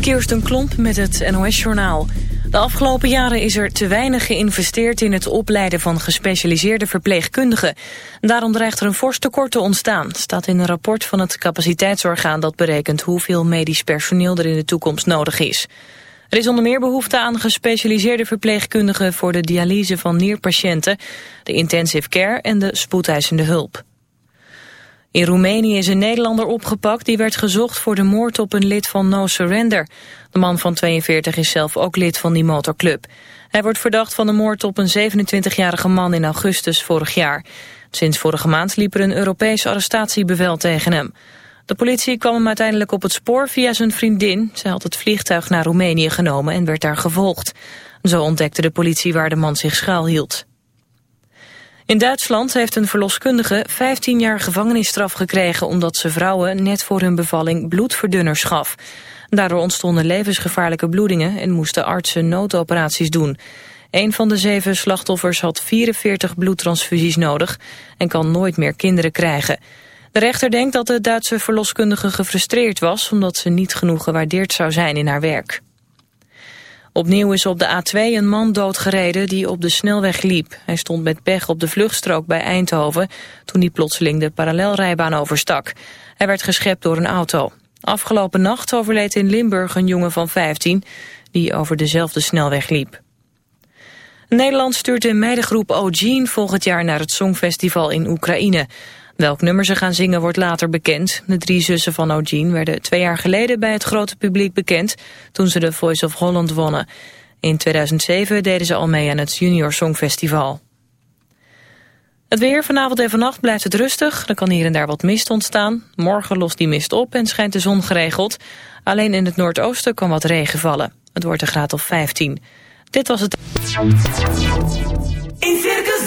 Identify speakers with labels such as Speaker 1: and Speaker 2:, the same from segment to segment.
Speaker 1: Kirsten Klomp met het NOS-journaal. De afgelopen jaren is er te weinig geïnvesteerd in het opleiden van gespecialiseerde verpleegkundigen. Daarom dreigt er een fors tekort te ontstaan, staat in een rapport van het capaciteitsorgaan dat berekent hoeveel medisch personeel er in de toekomst nodig is. Er is onder meer behoefte aan gespecialiseerde verpleegkundigen voor de dialyse van nierpatiënten, de intensive care en de spoedeisende hulp. In Roemenië is een Nederlander opgepakt die werd gezocht voor de moord op een lid van No Surrender. De man van 42 is zelf ook lid van die motorclub. Hij wordt verdacht van de moord op een 27-jarige man in augustus vorig jaar. Sinds vorige maand liep er een Europees arrestatiebevel tegen hem. De politie kwam hem uiteindelijk op het spoor via zijn vriendin. Zij had het vliegtuig naar Roemenië genomen en werd daar gevolgd. Zo ontdekte de politie waar de man zich schuilhield. In Duitsland heeft een verloskundige 15 jaar gevangenisstraf gekregen... omdat ze vrouwen net voor hun bevalling bloedverdunners gaf. Daardoor ontstonden levensgevaarlijke bloedingen... en moesten artsen noodoperaties doen. Een van de zeven slachtoffers had 44 bloedtransfusies nodig... en kan nooit meer kinderen krijgen. De rechter denkt dat de Duitse verloskundige gefrustreerd was... omdat ze niet genoeg gewaardeerd zou zijn in haar werk. Opnieuw is op de A2 een man doodgereden die op de snelweg liep. Hij stond met pech op de vluchtstrook bij Eindhoven... toen hij plotseling de parallelrijbaan overstak. Hij werd geschept door een auto. Afgelopen nacht overleed in Limburg een jongen van 15... die over dezelfde snelweg liep. Nederland stuurt de meidengroep O'Gene volgend jaar naar het Songfestival in Oekraïne. Welk nummer ze gaan zingen wordt later bekend. De drie zussen van O'Gene werden twee jaar geleden bij het grote publiek bekend... toen ze de Voice of Holland wonnen. In 2007 deden ze al mee aan het Junior Songfestival. Het weer vanavond en vannacht blijft het rustig. Er kan hier en daar wat mist ontstaan. Morgen lost die mist op en schijnt de zon geregeld. Alleen in het noordoosten kan wat regen vallen. Het wordt een graad of 15. Dit was het...
Speaker 2: In Circus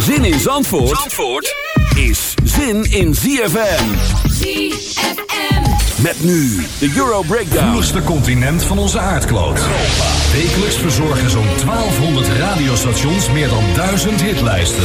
Speaker 3: Zin in Zandvoort, Zandvoort is zin in ZFM.
Speaker 2: ZFM.
Speaker 3: Met nu de Euro Breakdown.
Speaker 4: koelste continent van onze aardkloot. Wekelijks verzorgen zo'n 1200 radiostations meer dan 1000 hitlijsten.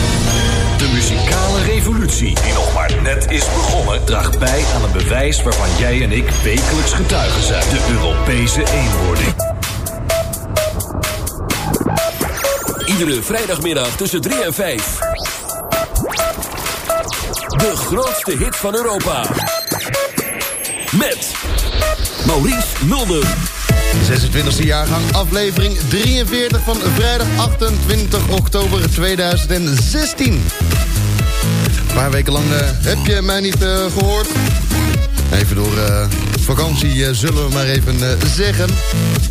Speaker 4: is begonnen, draagt bij aan een bewijs waarvan jij en ik wekelijks getuigen zijn: de Europese eenwording.
Speaker 3: Iedere vrijdagmiddag tussen 3 en 5. De grootste hit van Europa. Met Maurice Mulder.
Speaker 5: 26e jaargang, aflevering 43 van vrijdag 28 oktober 2016. Een paar weken lang uh, heb je mij niet uh, gehoord. Even door uh, vakantie zullen we maar even zeggen.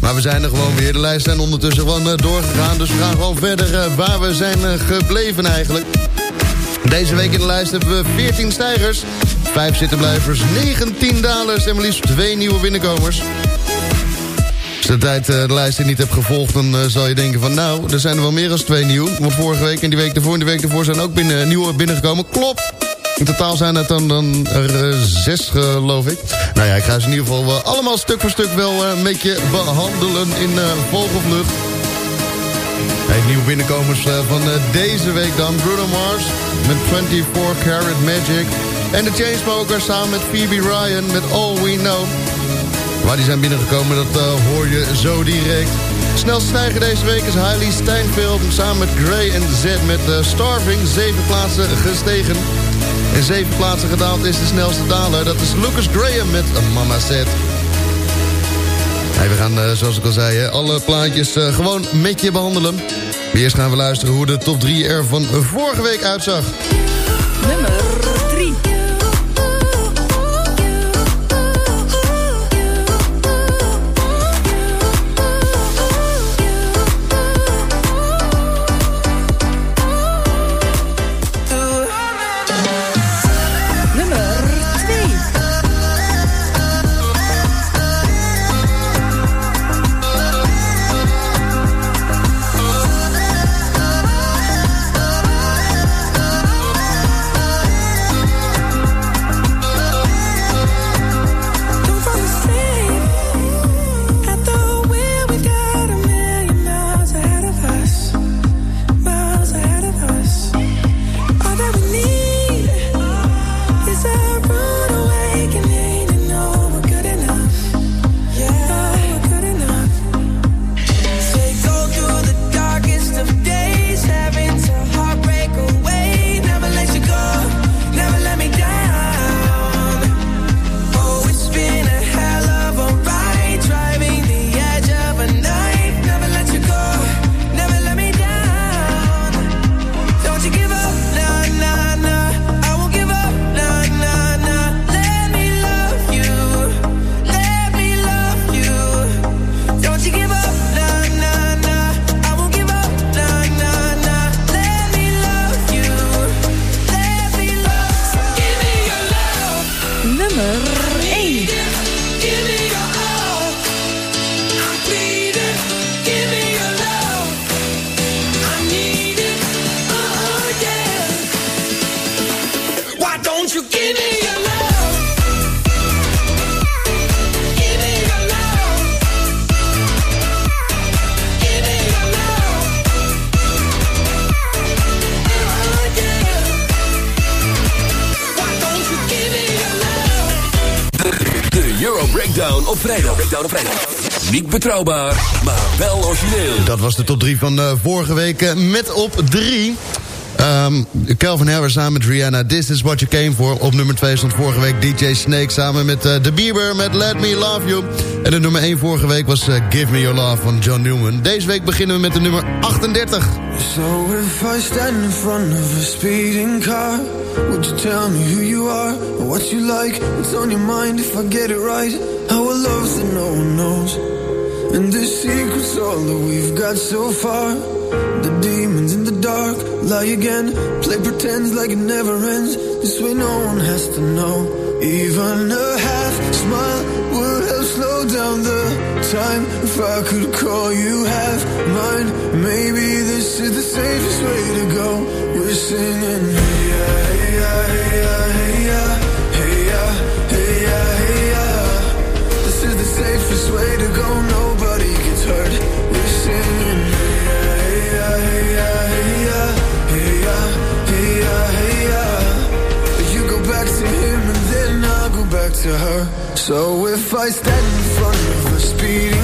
Speaker 5: Maar we zijn er gewoon weer. De lijst zijn ondertussen gewoon doorgegaan. Dus we gaan gewoon verder waar we zijn gebleven eigenlijk. Deze week in de lijst hebben we 14 stijgers, 5 zittenblijvers, 19 dalers en maar liefst 2 nieuwe binnenkomers. De tijd de lijst niet hebt gevolgd, dan uh, zal je denken van... nou, er zijn er wel meer dan twee nieuw. Want vorige week en die week ervoor en die week ervoor zijn ook binnen, nieuwe binnengekomen. Klopt! In totaal zijn het dan, dan er uh, zes, geloof ik. Nou ja, ik ga ze in ieder geval uh, allemaal stuk voor stuk wel een beetje behandelen in vogelvlucht. Hey, nieuwe binnenkomers van deze week dan. Bruno Mars met 24 Karat Magic. En de Chainsmokers samen met Phoebe Ryan met All We Know. Waar die zijn binnengekomen, dat uh, hoor je zo direct. Snelste stijger deze week is Hailey Steinfeld... samen met Gray en Z met uh, Starving. Zeven plaatsen gestegen. En zeven plaatsen gedaald is de snelste daler. Dat is Lucas Graham met Mama. Hey, we gaan, uh, zoals ik al zei, alle plaatjes gewoon met je behandelen. Eerst gaan we luisteren hoe de top 3 er van vorige week uitzag.
Speaker 1: Nummer
Speaker 3: vrijdag. Niet betrouwbaar, maar wel origineel.
Speaker 5: Dat was de top 3 van uh, vorige week. Uh, met op 3... Um, Calvin Harris samen met Rihanna, This Is What You Came For. Op nummer 2 stond vorige week DJ Snake samen met uh, The Bieber met Let Me Love You. En de nummer 1 vorige week was uh, Give Me Your Love van John Newman. Deze week beginnen we met de nummer 38.
Speaker 6: So if I stand in front of a speeding car Would you tell me who you are, or what you like? What's on your mind if I get it right. Our love's that no one knows And the secret's all that we've got so far. The demons in the dark lie again Play pretends like it never ends. This way no one has to know. Even a half smile would help slow down the time. If I could call you half mine Maybe this is the safest way to go. We're singing to her. So if I stand in front of a speeding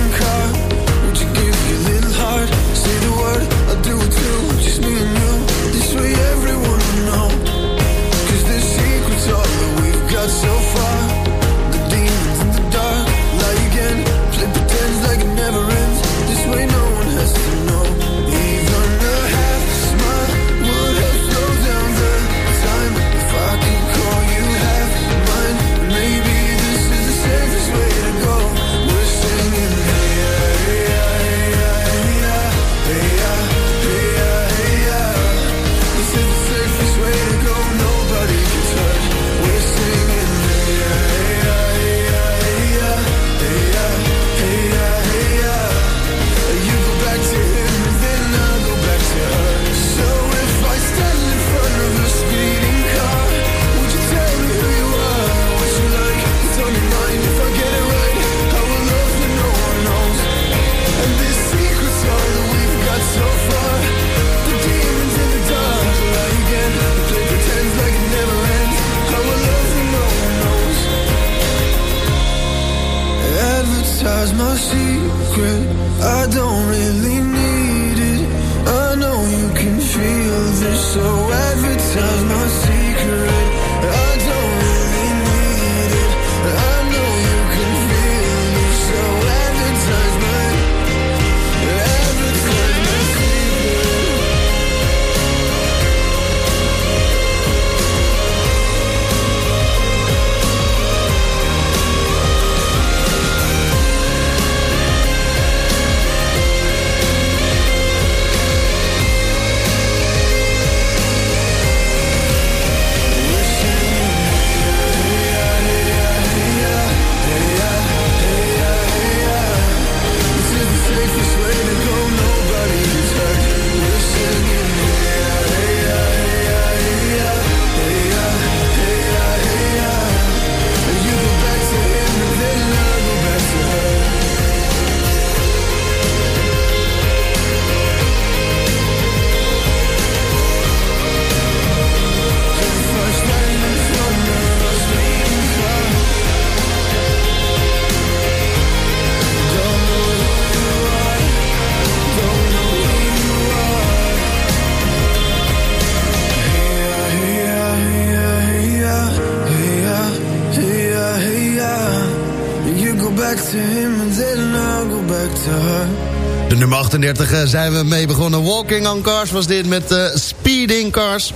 Speaker 5: 38 eh, zijn we mee begonnen. Walking on Cars was dit met uh, Speeding Cars.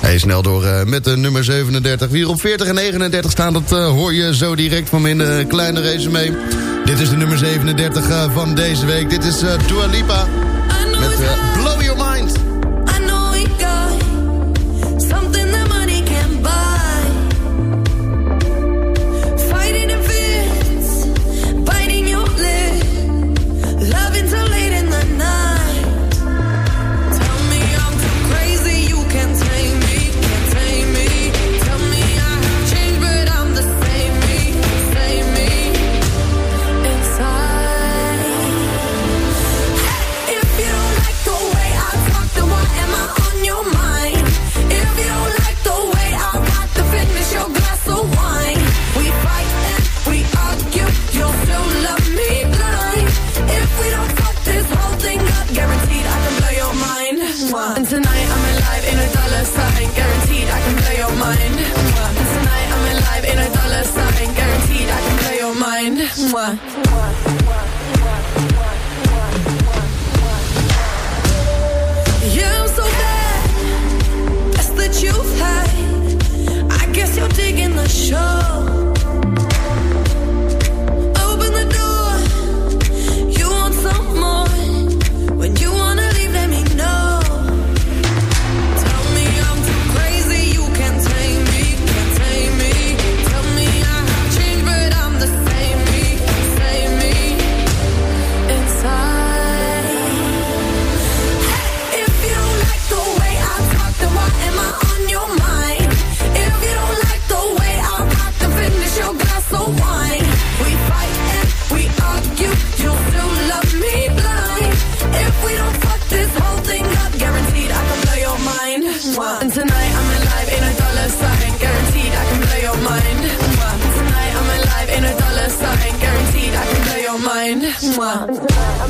Speaker 5: Hij snel door eh, met de nummer 37. Wie op 40 en 39 staan, dat hoor je zo direct van mijn de kleine resume. Dit is de nummer 37 van deze week. Dit is Dua Lipa met Blow Your Mind. Hey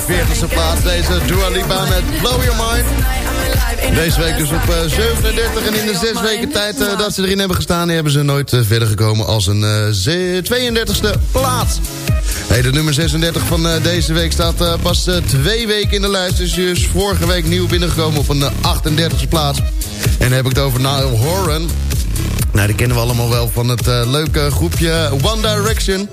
Speaker 5: 40e plaats. Deze Dua Lipa met Blow Your Mind. Deze week dus op eh, 37 en in de 6 weken tijd eh, dat ze erin hebben gestaan... hebben ze nooit eh, verder gekomen als een 32e plaats. Hey, de nummer 36 van deze week staat pas twee weken in de lijst. Dus is vorige week nieuw binnengekomen op een 38e plaats. En dan heb ik het over Niall Horan. Nou, die kennen we allemaal wel van het leuke groepje One Direction.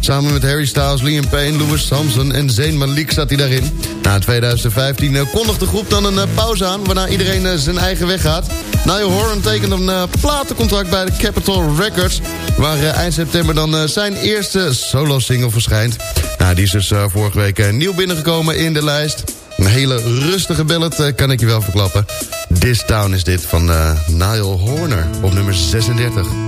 Speaker 5: Samen met Harry Styles, Liam Payne, Louis Samson en Zayn Malik zat hij daarin. Na in 2015 eh, kondigt de groep dan een eh, pauze aan... waarna iedereen eh, zijn eigen weg gaat. Niall Horan tekent een platencontract bij de Capitol Records... waar eind september dan zijn eerste solo-single verschijnt. Nou, die is dus vorige week nieuw binnengekomen in de lijst. Een hele rustige ballad, kan ik je wel verklappen. This Town is dit van Niall Horner op nummer 36.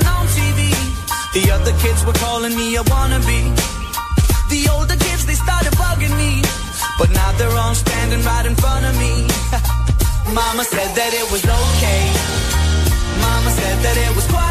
Speaker 2: The other kids were calling me a wannabe. The older kids, they started bugging me. But now they're all standing right in front of me. Mama said that it was okay. Mama said that it was quite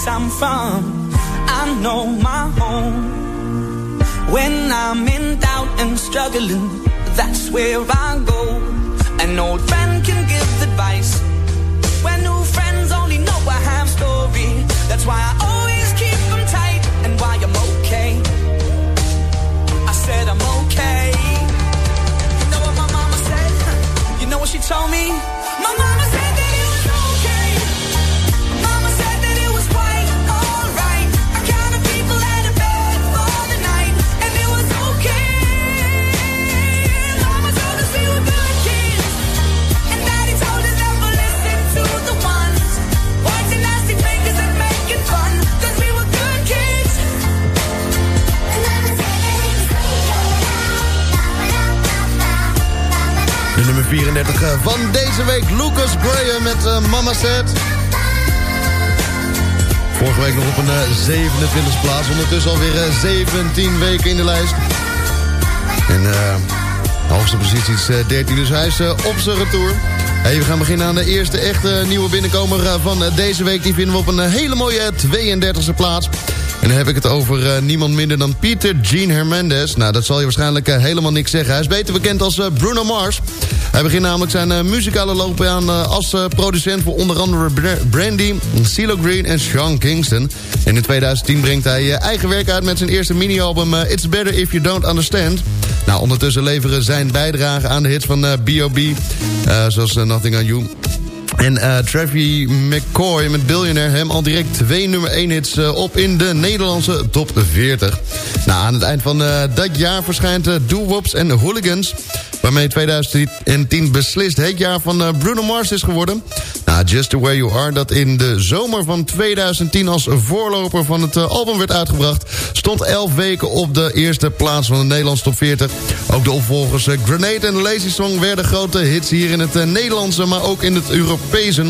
Speaker 2: place I'm from. I know my home. When I'm in doubt and struggling, that's where I go. An old friend can give advice. When new friends only know a half story. That's why I always
Speaker 5: van deze week, Lucas Graham met eh, Mama Said. Vorige week nog op een eh, 27e plaats. Ondertussen alweer eh, 17 weken in de lijst. En eh, de hoogste positie is eh, 13, dus hij is eh, op zijn retour. Hey, we gaan beginnen aan de eerste echte nieuwe binnenkomer eh, van eh, deze week. Die vinden we op een eh, hele mooie 32e plaats. En dan heb ik het over eh, niemand minder dan Peter Gene Hernandez. Nou, dat zal je waarschijnlijk eh, helemaal niks zeggen. Hij is beter bekend als eh, Bruno Mars. Hij begint namelijk zijn eh, muzikale loopbaan eh, als eh, producent voor onder andere Bra- Brandy, CeeLo Green en Sean Kingston. En in 2010 brengt hij eigen werk uit met zijn eerste mini-album It's Better If You Don't Understand. Nou, ondertussen leveren zijn bijdrage aan de hits van B.O.B. zoals Nothing On You... En Travis McCoy met Billionaire hem al direct twee nummer 1 hits op in de Nederlandse top 40. Nou, aan het eind van dat jaar verschijnt uh, Doo Wops en Hooligans... waarmee 2010 beslist het jaar van eh, Bruno Mars is geworden. Nou, Just The Way You Are, dat in de zomer van 2010 als voorloper van het eh, album werd uitgebracht... stond 11 weken op de eerste plaats van de Nederlandse top 40. Ook de opvolgers eh, Grenade en Lazy Song werden grote hits hier in het Nederlandse... maar ook in het Europese.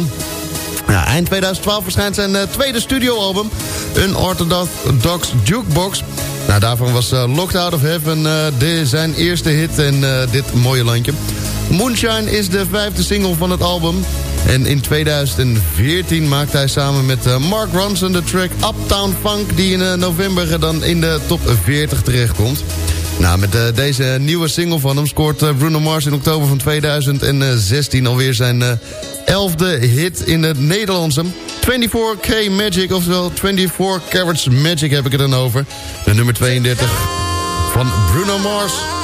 Speaker 5: Eind 2012 verschijnt zijn tweede studioalbum... Unorthodox Jukebox. Nou, daarvan was eh, Locked Out of Heaven eh, de, zijn eerste hit in eh, dit mooie landje. Moonshine is de vijfde single van het album. En in 2014 maakte hij samen met Mark Ronson de track Uptown Funk... die in november dan in de top 40 terechtkomt. Nou, met eh, deze nieuwe single van hem scoort eh, Bruno Mars in oktober van 2016 alweer zijn eh, elfde hit in het Nederlandse. 24K Magic, oftewel 24 Carats Magic heb ik het dan over. De nummer 32
Speaker 7: van Bruno Mars.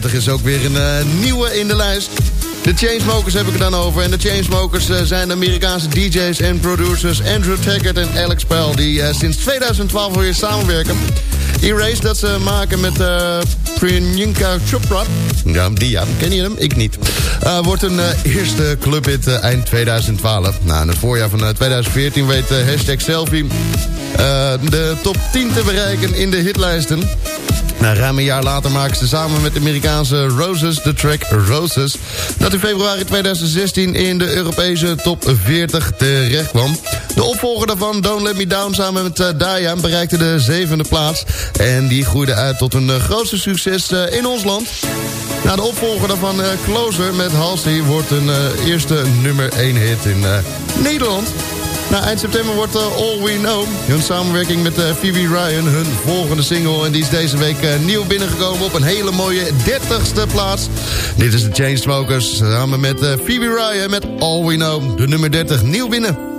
Speaker 7: 30 is ook weer een eh, nieuwe in de lijst.
Speaker 8: De Chainsmokers heb ik het dan over. En de Chainsmokers uh, zijn Amerikaanse DJ's en producers Andrew Taggart en Alex Pell... die uh, sinds 2012 weer samenwerken. E-Race dat ze maken met uh, Priyanka Chopra. Ja, die ja, ken je hem? Ik niet. Wordt een eerste clubhit uh, eind 2012. Nou, in het voorjaar van 2014 weet hashtag selfie... de top 10 te bereiken in de hitlijsten. Nou, ruim een jaar later maken ze samen met de Amerikaanse Roses de track Roses... dat in februari 2016 in de Europese top 40 terecht kwam. De opvolger daarvan, Don't Let Me Down, samen met uh, Daya... bereikte de zevende plaats. En die groeide uit tot een uh, grootste succes uh, in ons land. Nou, de opvolger daarvan, Closer met Halsey... wordt een eerste nummer 1 hit in Nederland... Nou, eind september wordt uh, All We Know. Hun samenwerking met uh, Phoebe Ryan, hun volgende single. En die is deze week uh, nieuw binnengekomen op een hele mooie 30ste plaats. Dit is de Chainsmokers samen met Phoebe Ryan met All We Know. De nummer 30 nieuw binnen.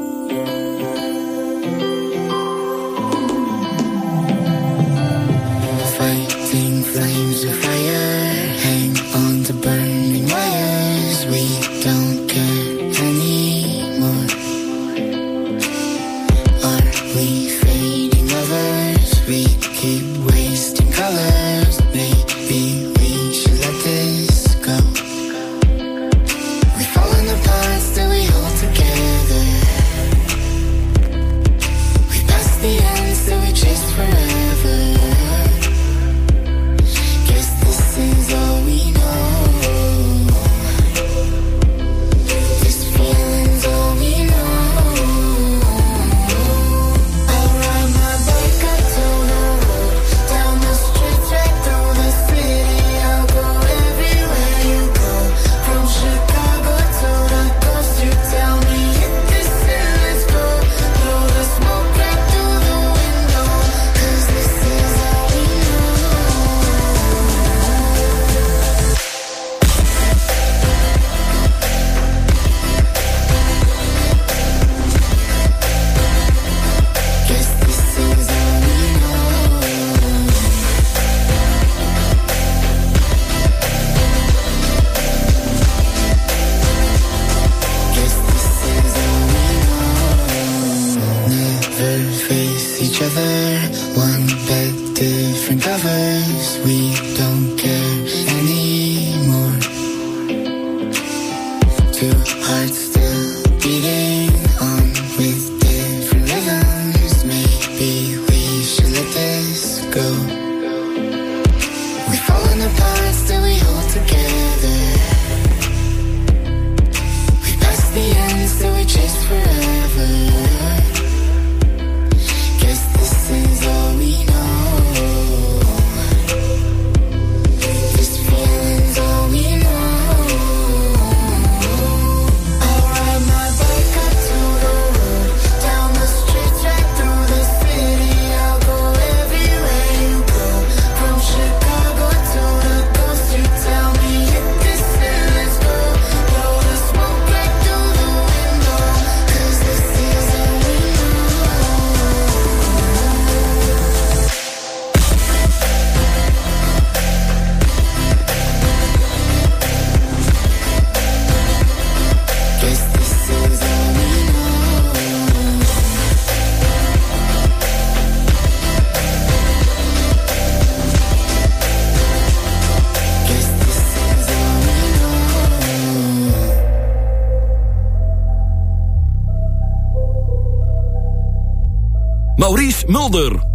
Speaker 9: Maurice Mulder.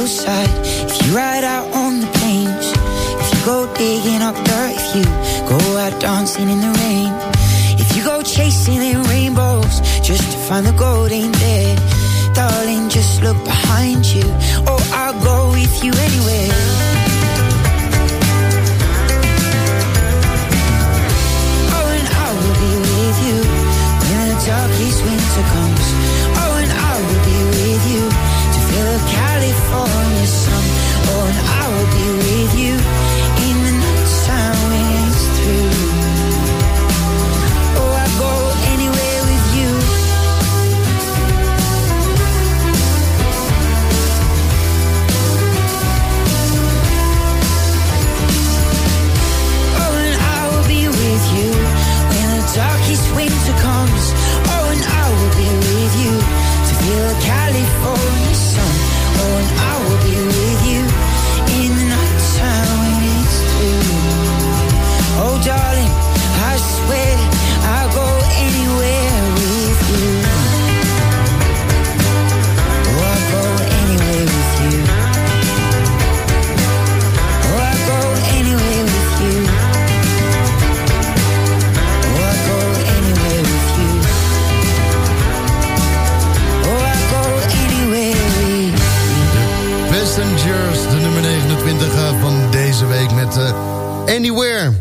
Speaker 9: Hillside, if you ride out on the plains, if you go digging up dirt, if you go out dancing in the rain, if you go chasing in rainbows just to find the gold ain't there, darling, just look behind you. Oh, I'll go with you anywhere. Oh, and I will be with you when the darkest winter comes. Anywhere.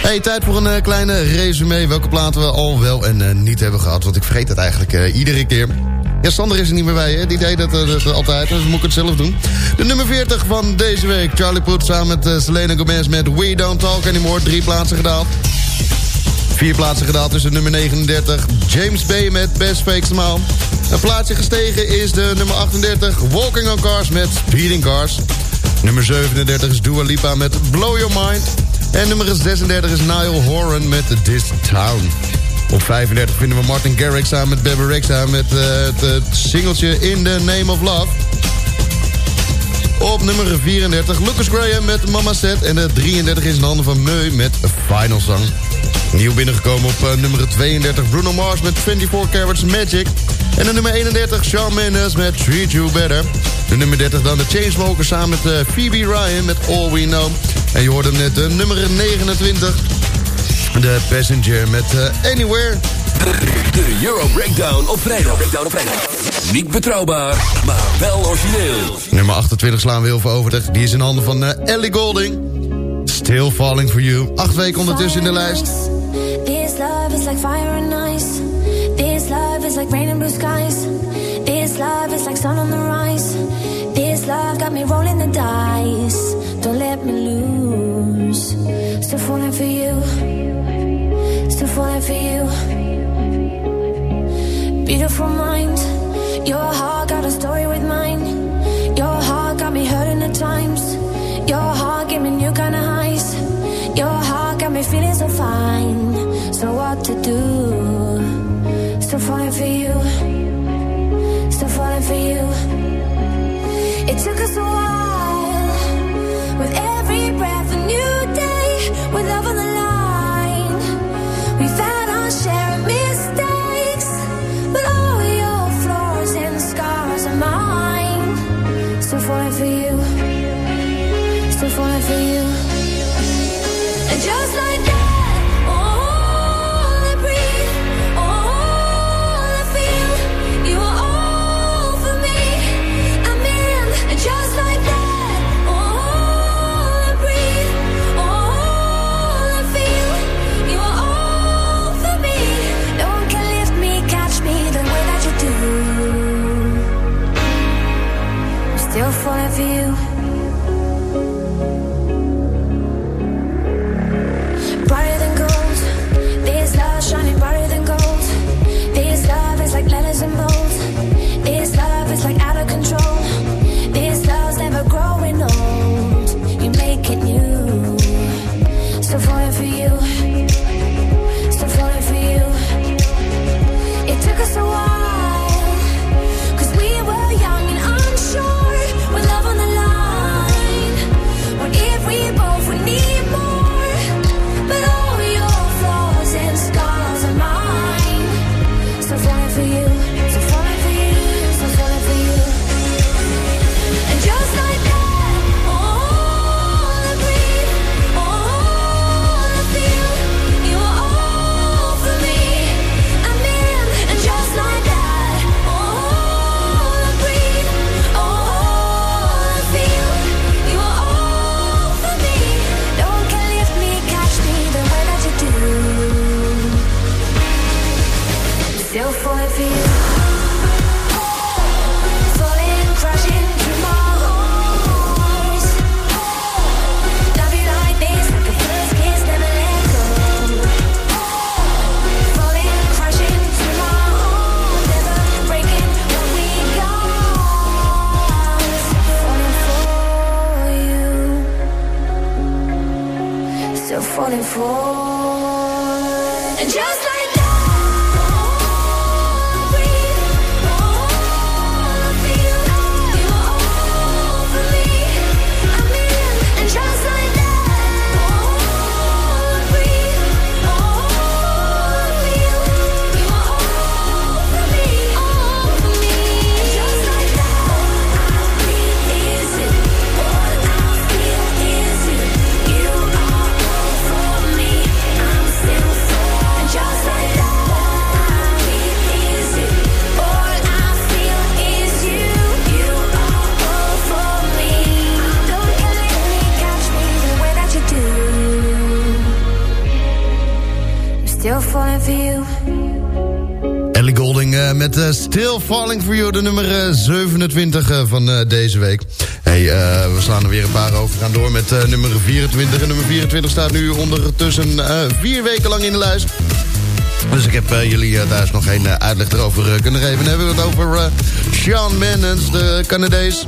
Speaker 5: Hey, tijd voor een eh, kleine resume. Welke platen we al wel en eh, niet hebben gehad. Want ik vergeet het eigenlijk eh, iedere keer. Ja, Sander is er niet meer bij, hè? Die deed dat, dat altijd, dus moet ik het zelf doen. De nummer 40 van deze week. Charlie Puth samen met Selena Gomez met We Don't Talk Anymore. Drie plaatsen gedaald. Vier plaatsen gedaald tussen nummer 39. James Bay met Best Fake Smile. Een plaatsje gestegen is de nummer 38. Walking on Cars met Speeding Cars. Nummer 37 is Dua Lipa met Blow Your Mind. En nummer 36 is Niall Horan met This Town. Op 35 vinden we Martin Garrix samen met Bebe Rexha... met eh, het, singeltje In the Name of Love. Op nummer 34 Lucas Graham met Mama Set. En de 33 is in handen van Meu met Final Song. Nieuw binnengekomen op uh, nummer 32 Bruno Mars met 24 Carats Magic. En de nummer 31 Shawn Mendes met Treat You Better. De nummer 30 dan de Chainsmokers samen met uh, Phoebe Ryan met All We Know. En je hoorde hem net de nummer 29. De Passenger met uh, Anywhere.
Speaker 3: De Euro Breakdown op vrijdag. Breakdown op vrijdag. Niet betrouwbaar, maar wel origineel.
Speaker 5: Nummer 28 slaan we heel veel over. Die is in handen van uh, Ellie Golding. Still Falling For You. Acht weken ondertussen in de lijst.
Speaker 10: This love is like fire and ice. This love is like rain and blue skies. This love is like sun on the rise. This love got me rolling the dice. Don't let me lose. Still falling for you. Still falling for you. Beautiful mind. Your heart got a story with mine. Your heart got me hurting at times. Your heart gave me new kind of highs. Your heart got me feeling so fine. So what to do? Still falling for you. Still falling for you. It took us a while. With every breath, a new falling falling
Speaker 5: Falling For You, de nummer eh, 27 eh, van eh, deze week. Hey, eh, we slaan er weer een paar over. We gaan door met eh, nummer 24. En nummer 24 staat nu ondertussen eh, vier weken lang in de lijst. Dus ik heb eh, jullie eh, thuis nog geen eh, uitleg erover eh, kunnen geven. Dan hebben we het over eh, Sean Mendes, de Canadees.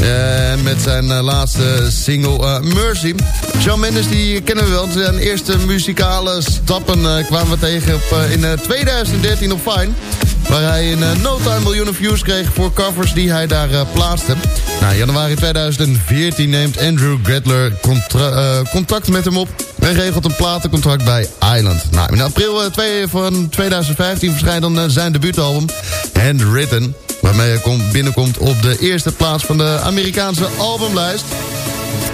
Speaker 5: Eh, met zijn eh, laatste single eh, Mercy. Shawn Mendes die kennen we wel. Zijn eerste muzikale stappen kwamen we tegen op, in eh, 2013 op Fine. Waar hij in no time miljoenen views kreeg voor covers die hij daar plaatste. Nou, in januari 2014 neemt Andrew Gretler contact met hem op... en regelt een platencontract bij Island. Nou, in april van 2015 verschijnt dan zijn debuutalbum Handwritten... waarmee hij komt- binnenkomt op de eerste plaats van de Amerikaanse albumlijst.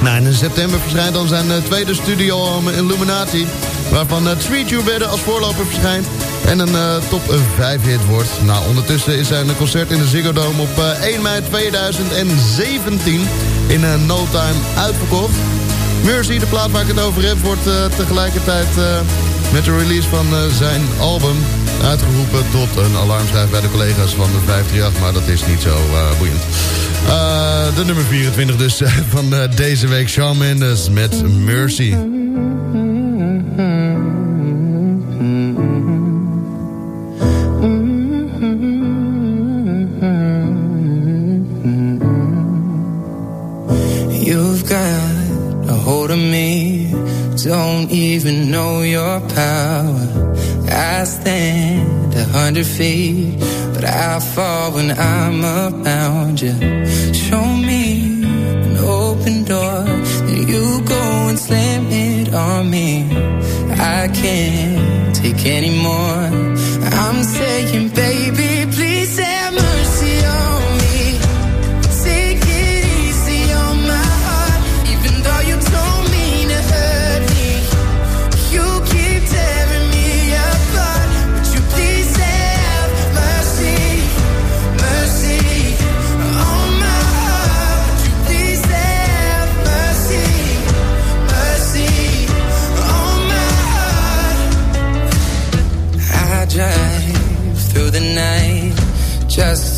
Speaker 5: Nou, in september verschijnt dan zijn eh, tweede studioalbum Illuminati... waarvan uh, Street You Better als voorloper verschijnt... en een eh, top 5 hit wordt. Nou, ondertussen is zijn concert in de Ziggo Dome op eh, 1 mei 2017... in eh, no time uitverkocht. Mercy, de plaat waar ik het over heb... wordt eh, tegelijkertijd eh, met de release van eh, zijn album... uitgeroepen tot een alarmschrijf bij de collega's van de 538... maar dat is niet zo eh, boeiend. Eh, de nummer 24 dus van deze week. Shawn Mendes met Mercy.
Speaker 7: Even know your power. I stand a hundred feet, but I fall when I'm around you. Show me an open door, then you go and slam it on me. I can't take anymore. I'm saying, baby,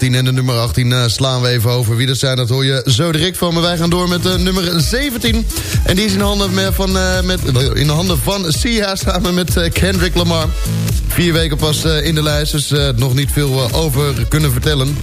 Speaker 10: 19 en de nummer 18 eh, slaan we even over. Wie dat zijn, dat hoor je zo direct van. Maar wij gaan door met de nummer 17. En die is in handen, van, eh, met, in de handen van Sia samen met eh, Kendrick Lamar. Vier weken pas eh, in de lijst, dus eh, nog niet veel eh, over kunnen vertellen.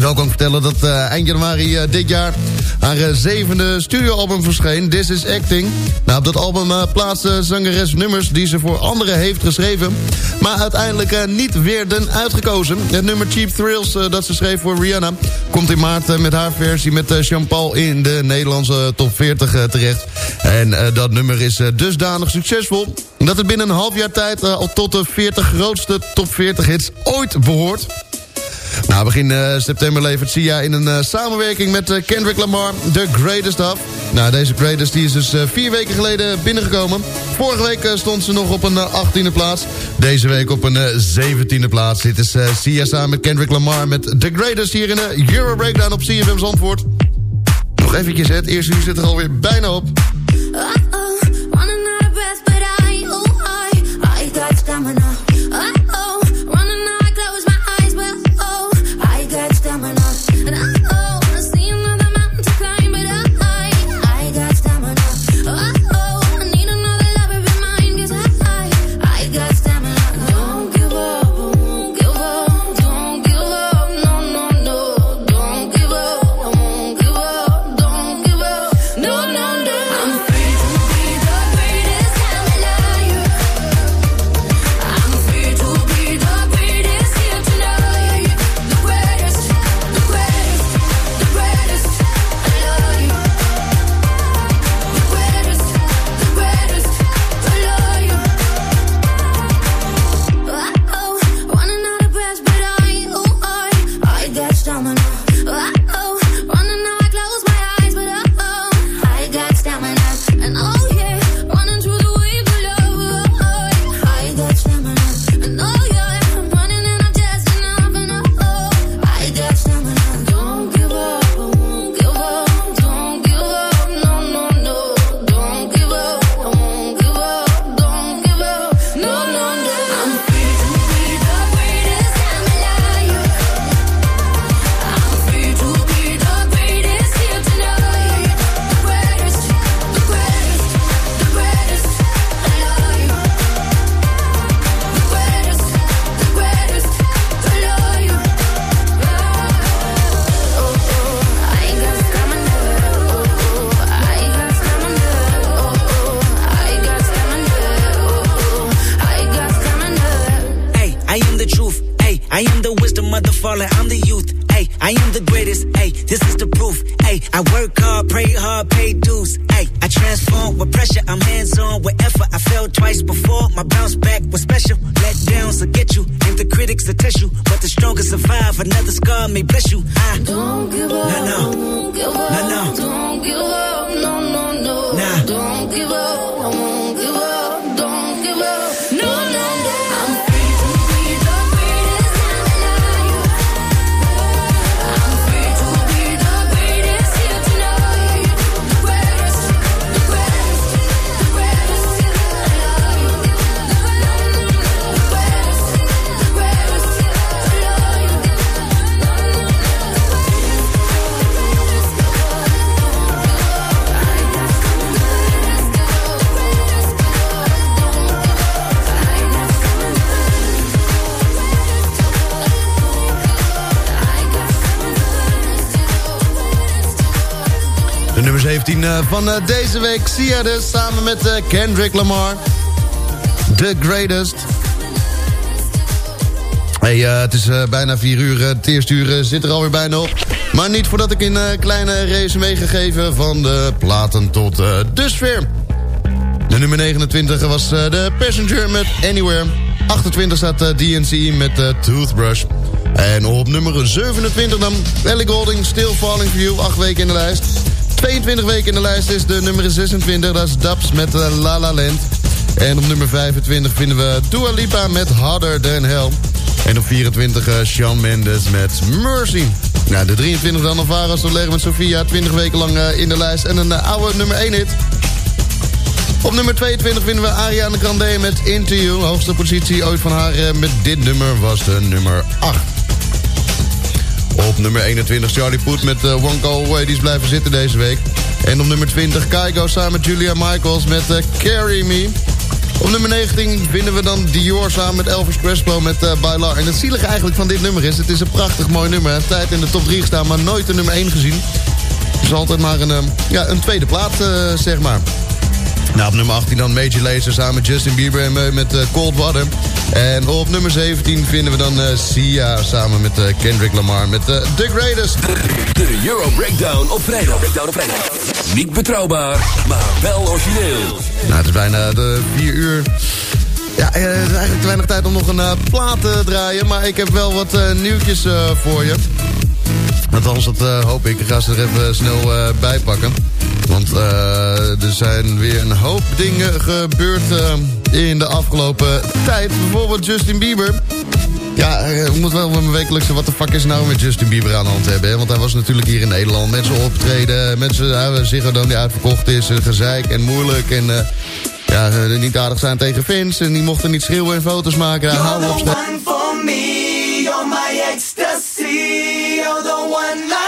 Speaker 10: Wel kan vertellen dat eh, eind januari eh, dit jaar haar eh, zevende studioalbum verscheen, This Is Acting. Nou, op dat album plaatste zangeres nummers die ze voor anderen heeft geschreven, maar uiteindelijk niet werden uitgekozen. Het nummer Cheap Thrills dat ze schreef voor Rihanna komt in maart met haar versie met Jean-Paul in de Nederlandse top 40 eh, terecht. En dat nummer is dusdanig succesvol dat het binnen een half jaar tijd al tot de 40 grootste top 40 hits ooit behoort. Nou, begin eh, september levert Sia in een eh, samenwerking met eh, Kendrick Lamar The Greatest Of. Nou, deze Greatest die is dus vier weken geleden binnengekomen. Vorige week stond ze nog op een 18e plaats. Deze week op een 17e plaats. Dit is Sia samen met Kendrick Lamar met The Greatest hier in de Euro Breakdown op CFM Zandvoort. Nog eventjes, het eerste uur zit er alweer bijna op. van eh, deze week. Sia dus samen met eh, Kendrick Lamar. The Greatest. Hey, eh, het is bijna 4 uur. Het eerste uur zit er alweer bijna op. Maar niet voordat ik een eh, kleine race meegegeven van de platen tot eh dusver. De nummer 29 was de Passenger met Anywhere. 28 staat DNC met Toothbrush. En op nummer 27 dan Ellie Golding, Still Falling For You. Acht weken in de lijst.
Speaker 5: 22 weken in de lijst is de nummer 26. Dat is Dubs met uh, La La Land. En op nummer 25 vinden we Dua Lipa met Harder Than Hell. En op 24 uh, Shawn Mendes met Mercy. Nou, de 23 dan Alvaro Soler met Sofia. 20 weken lang uh, in de lijst. En een oude nummer 1 hit. Op nummer 22 vinden we Ariana Grande met You. Hoogste positie ooit van haar met dit nummer was de nummer 8. Op nummer 21 Charlie Puth met uh, One Go Away. Die is blijven zitten deze week. En op nummer 20 Kaigo samen met Julia Michaels met uh, Carry Me. Op nummer 19 vinden we dan Dior samen met Elvis Crespo met uh. En het zielige eigenlijk van dit nummer is... het is een prachtig mooi nummer. Tijd in de top 3 gestaan, maar nooit de nummer 1 gezien. Is altijd maar een, ja, een tweede plaat, zeg maar. Nou, op nummer 18 dan Major Lazer samen met Justin Bieber en met uh, Cold Water. En op nummer 17 vinden we dan uh, Sia samen met uh, Kendrick Lamar met uh, The Greatest.
Speaker 3: De Euro Breakdown op vrijdag. Breakdown op vrijdag. Niet betrouwbaar, maar wel origineel.
Speaker 5: Nou, het is bijna de 4 uur. Ja, het is eigenlijk te weinig tijd om nog een plaat te draaien. Maar ik heb wel wat nieuwtjes voor je. Althans, dat hoop ik. Ik ga ze er even snel bij pakken. Want uh, er zijn weer een hoop dingen gebeurd uh, in de afgelopen tijd. Bijvoorbeeld Justin Bieber. Ja, ik moet wel met mijn wekelijkse... wat de fuck is nou met Justin Bieber aan de hand hebben? Hè? Want hij was natuurlijk hier in Nederland. Mensen optreden. Mensen, uh, Ziggo dan die uitverkocht is. gezeik en moeilijk. En ja, niet aardig zijn tegen fans. En die mochten niet schreeuwen en foto's maken.
Speaker 2: You're the one for me. You're my ecstasy. You're the one